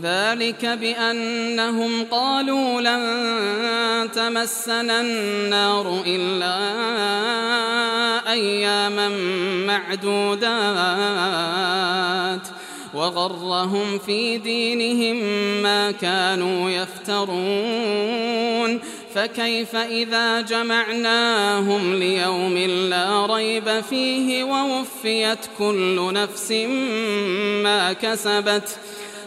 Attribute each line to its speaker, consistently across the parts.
Speaker 1: ذلك بأنهم قالوا لن تمسنا النار إلا أياما معدودات وغرهم في دينهم ما كانوا يفترون فكيف إذا جمعناهم ليوم لا ريب فيه ووفيت كل نفس ما كسبت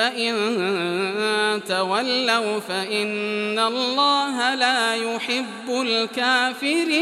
Speaker 1: فإن تولوا فإن الله لا يحب الكافرين.